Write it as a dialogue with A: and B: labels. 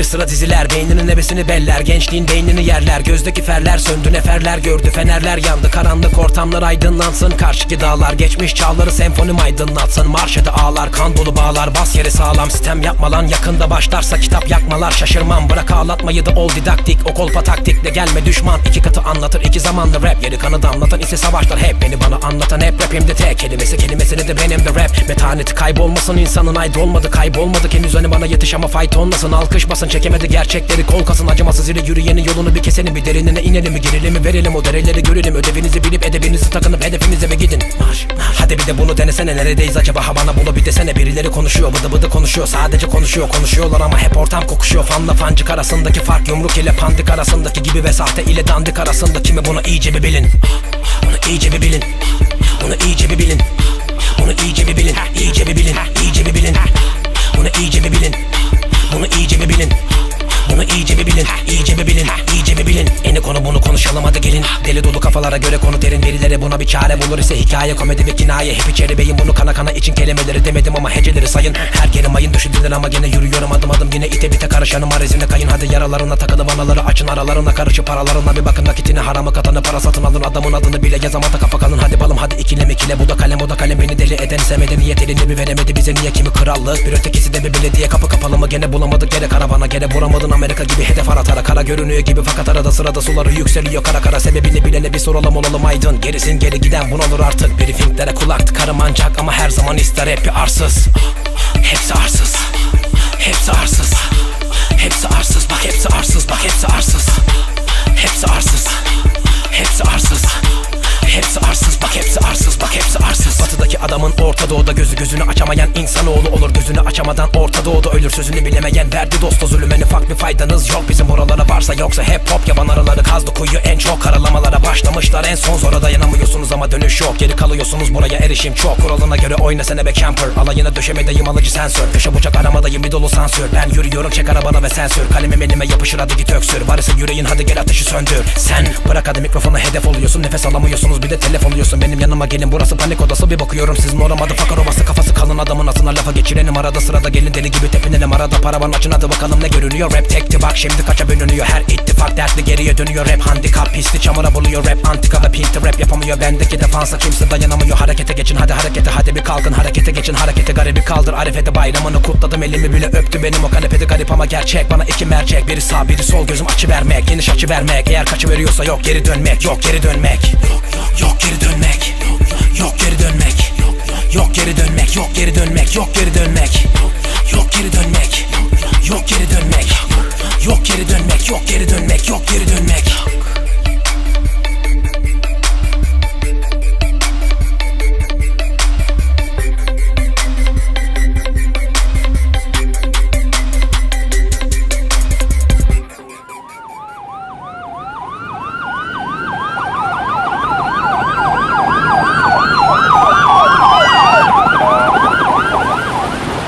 A: Bir sıra diziler beyninin nebesini beller Gençliğin beynini yerler Gözdeki ferler söndü neferler gördü Fenerler yandı karanlık ortamlar aydınlansın Karşıki dağlar geçmiş çağları senfonim aydınlatsın Marş ede ağlar kan dolu bağlar Bas yeri sağlam sistem yapma lan Yakında başlarsa kitap yakmalar Şaşırmam bırak ağlatmayı da ol didaktik O kolpa taktikle gelme düşman iki katı anlatır iki zamanlı rap Yeri kanı damlatan ise savaşlar hep Beni bana anlatan hep rapimde tek Kelimesi kelimesini de benim de rap Metaneti kaybolmasın insanın aydı olmadı Kaybolmadık henüz hani bana yetiş ama fight olmasın Alkış basın çekemedi gerçekleri. Kol kasın Acımasız ile yürüyenin yolunu bir keselim. Bir derinine inelim bir gerilim verelim. O dereleri görelim. Ödevinizi bilip edebinizi takınıp hedefinize ve gidin? Marş, marş. Hadi bir de bunu denesene. Neredeyiz acaba? Ha bana bunu bir desene. Birileri konuşuyor bıdı bıdı konuşuyor. Sadece konuşuyor Konuşuyorlar ama hep ortam kokuşuyor. Fanla fancık arasındaki fark yumruk ile pandik arasındaki gibi ve sahte ile dandik arasında. Kimi bunu iyice bir bilin? Bunu iyice bir bilin. Bunu iyice bir bilin. Bunu iyice bir bilin İyice bir bilin. İyice bir bilin konuşalım gelin. Deli dolu kafalara göre konu derin. Verilere Buna bir çare bulur ise hikaye komedi ve kinaye. Hep içeri beyin bunu kana kana için kelimeleri demedim ama heceleri sayın. Her kelim ayın düşündüler ama gene yürüyorum. Adım adım Yine ite bite karışanım. Arezine kayın Hadi yaralarına takılıp anaları açın. Aralarına Karışıp paralarına bir bakın. Nakitini haramı katanı Para satın alın. Adamın adını bile yazamata kafa kalın. Hadi balım hadi ikile mikile. Bu da kalem o da kalem. Beni deli eden ise medeniyet elini bir veremedi? Bize niye kimi krallık Bir ötekisi de bir belediye? Kapı kapalı mı? Gene bulamadık gene karavana Gene vuramadın. Amerika gibi hedef aratara Kara görünüyor gibi. Fakat arada sırada suları yükseliyor Kara kara sebebini bilene bir soralım olalım aydın. Gerisin geri giden bunalır artık. Briefinglere kulak tıkarım ancak ama her zaman ister. Bir arsız. Hepsi arsız. Hepsi arsız. Hepsi arsız. Bak hepsi arsız. Bak hepsi arsız. Hepsi arsız. Hepsi arsız. Hepsi arsız. Bak hepsi arsız. Bak hepsi arsız adamın Orta Doğu'da gözü gözünü açamayan insanoğlu olur Gözünü açamadan Orta Doğu'da ölür sözünü bilemeyen Verdi dosta zulüm en ufak bir faydanız yok. Bizim oralara varsa yoksa hep hop yaban araları kazdı kuyu En çok karalamalara başlamışlar. En son zora dayanamıyorsunuz ama dönüş yok. Geri kalıyorsunuz buraya erişim çok. Kuralına göre oyna sene be camper. Alayına döşemedeyim alıcı sensör. Köşe bıçak aramadayım bir dolu sansür. Ben yürüyorum çek arabana ve sensör Kalemim elime yapışır hadi git öksür. Varısı yüreğin hadi gel ateşi söndür. Sen bırak hadi mikrofonu hedef oluyorsun. Nefes alamıyorsunuz bir de telef oluyorsun. Benim yanıma gelin burası panik odası. Bir bakıyorum sizin oramadı fakir obası Kafası kalın adamın atına lafa geçirenim. Arada sırada gelin deli gibi tepinelim Arada paravan açın hadi bakalım ne görünüyor? Rap tekti bak şimdi kaça bölünüyor. Her ittifak dertli geriye dönüyor. Rap handikap pisli çamura buluyor. Rap antika ve pinti rap yapamıyor. Bendeki defansa kimse dayanamıyor. Harekete geçin hadi harekete hadi bir kalkın. Harekete geçin harekete garibi kaldır. Arifete bayramını kutladım elimi bile öptü Benim o kanepede garip ama gerçek. Bana iki mercek biri sağ biri sol. Gözüm açı vermek Geniş açı vermek. Eğer kaçı veriyorsa yok geri dönmek. Yok geri dönmek. Yok dönmek Yok geri dönmek. Yok geri dönmek Yok geri dönmek Yok geri dönmek. Yok geri dönmek Yok geri dönmek. Yok geri dönmek Yok geri dönmek Yok geri dönmek